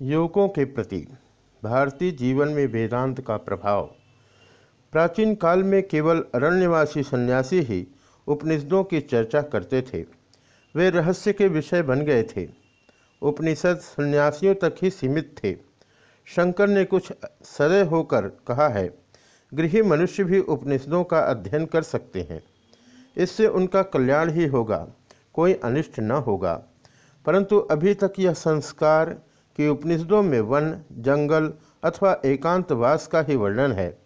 युवकों के प्रति भारतीय जीवन में वेदांत का प्रभाव। प्राचीन काल में केवल अरण्यवासी सन्यासी ही उपनिषदों की चर्चा करते थे। वे रहस्य के विषय बन गए थे। उपनिषद सन्यासियों तक ही सीमित थे। शंकर ने कुछ सदय होकर कहा है, गृह मनुष्य भी उपनिषदों का अध्ययन कर सकते हैं। इससे उनका कल्याण ही होगा, कोई अनिष्ट न होगा। परंतु अभी तक यह संस्कार कि उपनिषदों में वन, जंगल अथवा एकांतवास का ही वर्णन है।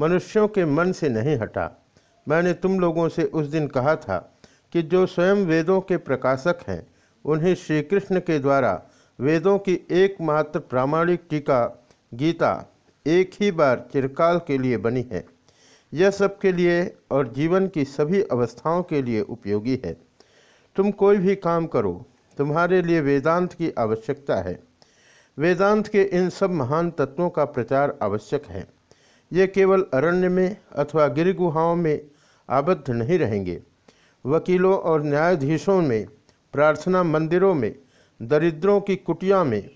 मनुष्यों के मन से नहीं हटा। मैंने तुम लोगों से उस दिन कहा था कि जो स्वयं वेदों के प्रकाशक हैं, उन्हें श्री कृष्ण के द्वारा वेदों की एकमात्र प्रामाणिक टीका, गीता, एक ही बार चिरकाल के लिए बनी है। यह सबके लिए और जीवन की सभी अवस्थाओं के लिए उपयोगी है। तुम कोई भी काम करो, तुम्हारे लिए वेदांत की आवश्यकता है। वेदांत के इन सब महान तत्वों का प्रचार आवश्यक है। ये केवल अरण्य में अथवा गिर गुहाओं में आबद्ध नहीं रहेंगे। वकीलों और न्यायाधीशों में, प्रार्थना मंदिरों में, दरिद्रों की कुटिया में,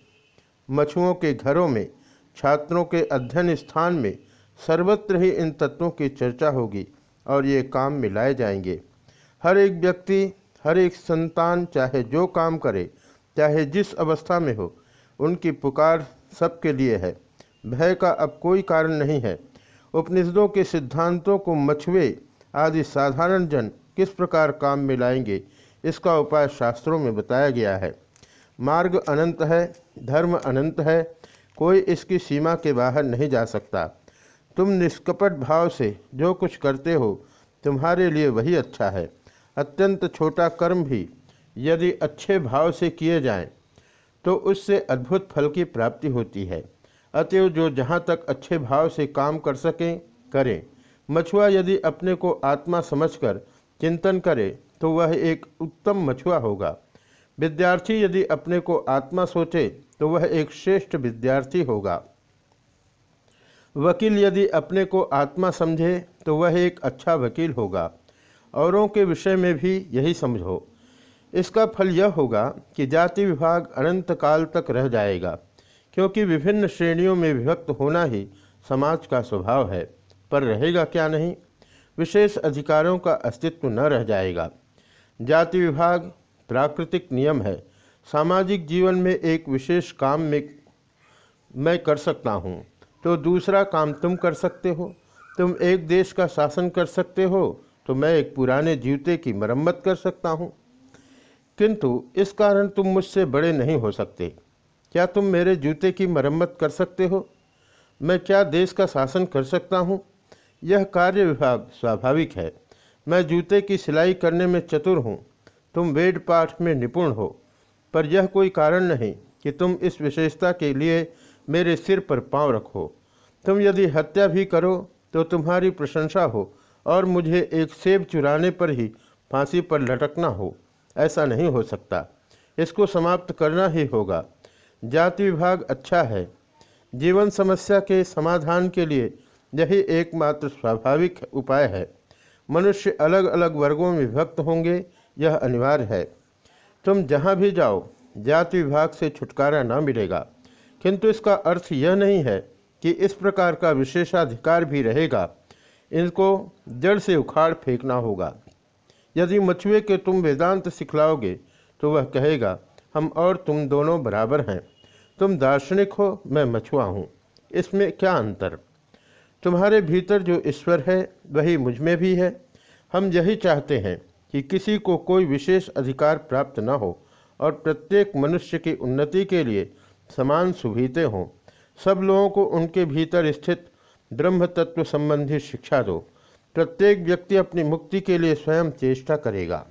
मछुओं के घरों में, छात्रों के अध्ययन स्थान में सर्वत्र ही इन तत्वों की चर्चा होगी और ये काम मिलाए जाएँगे। हर एक व्यक्ति, हर एक संतान, चाहे जो काम करे, चाहे जिस अवस्था में हो उनकी पुकार सबके लिए है। भय का अब कोई कारण नहीं है। उपनिषदों के सिद्धांतों को मछुए आदि साधारण जन किस प्रकार काम में लाएँगे, इसका उपाय शास्त्रों में बताया गया है। मार्ग अनंत है, धर्म अनंत है, कोई इसकी सीमा के बाहर नहीं जा सकता। तुम निष्कपट भाव से जो कुछ करते हो, तुम्हारे लिए वही अच्छा है। अत्यंत छोटा कर्म भी यदि अच्छे भाव से किए जाएँ तो उससे अद्भुत फल की प्राप्ति होती है। अतएव जो जहाँ तक अच्छे भाव से काम कर सकें, करें। मछुआ यदि अपने को आत्मा समझकर चिंतन करे तो वह एक उत्तम मछुआ होगा। विद्यार्थी यदि अपने को आत्मा सोचे तो वह एक श्रेष्ठ विद्यार्थी होगा। वकील यदि अपने को आत्मा समझे तो वह एक अच्छा वकील होगा। औरों के विषय में भी यही समझो। इसका फल यह होगा कि जाति विभाग अनंत काल तक रह जाएगा, क्योंकि विभिन्न श्रेणियों में विभक्त होना ही समाज का स्वभाव है। पर रहेगा क्या नहीं? विशेष अधिकारों का अस्तित्व न रह जाएगा। जाति विभाग प्राकृतिक नियम है। सामाजिक जीवन में एक विशेष काम में मैं कर सकता हूँ। तो दूसरा काम तुम कर सकते हो। तुम एक देश का शासन कर सकते हो। तो मैं एक पुराने जूते की मरम्मत कर सकता हूँ। किंतु इस कारण तुम मुझसे बड़े नहीं हो सकते। क्या तुम मेरे जूते की मरम्मत कर सकते हो? मैं क्या देश का शासन कर सकता हूँ? यह कार्य विभाग स्वाभाविक है। मैं जूते की सिलाई करने में चतुर हूँ। तुम वेद पाठ में निपुण हो। पर यह कोई कारण नहीं कि तुम इस विशेषता के लिए मेरे सिर पर पाँव रखो। तुम यदि हत्या भी करो तो तुम्हारी प्रशंसा हो और मुझे एक सेब चुराने पर ही फांसी पर लटकना हो। ऐसा नहीं हो सकता। इसको समाप्त करना ही होगा। जाति विभाग अच्छा है। जीवन समस्या के समाधान के लिए यही एकमात्र स्वाभाविक उपाय है। मनुष्य अलग अलग वर्गों में विभक्त होंगे, यह अनिवार्य है। तुम जहाँ भी जाओ, जाति विभाग से छुटकारा न मिलेगा। किंतु इसका अर्थ यह नहीं है कि इस प्रकार का विशेषाधिकार भी रहेगा। इनको जड़ से उखाड़ फेंकना होगा। यदि मछुए के तुम वेदांत सिखलाओगे तो वह कहेगा, हम और तुम दोनों बराबर हैं। तुम दार्शनिक हो, मैं मछुआ हूँ। इसमें क्या अंतर? तुम्हारे भीतर जो ईश्वर है, वही मुझमें भी है। हम यही चाहते हैं कि किसी को कोई विशेष अधिकार प्राप्त न हो और प्रत्येक मनुष्य की उन्नति के लिए समान सुविधे हों। सब लोगों को उनके भीतर स्थित ब्रह्म तत्व संबंधी शिक्षा दो। प्रत्येक व्यक्ति अपनी मुक्ति के लिए स्वयं चेष्टा करेगा।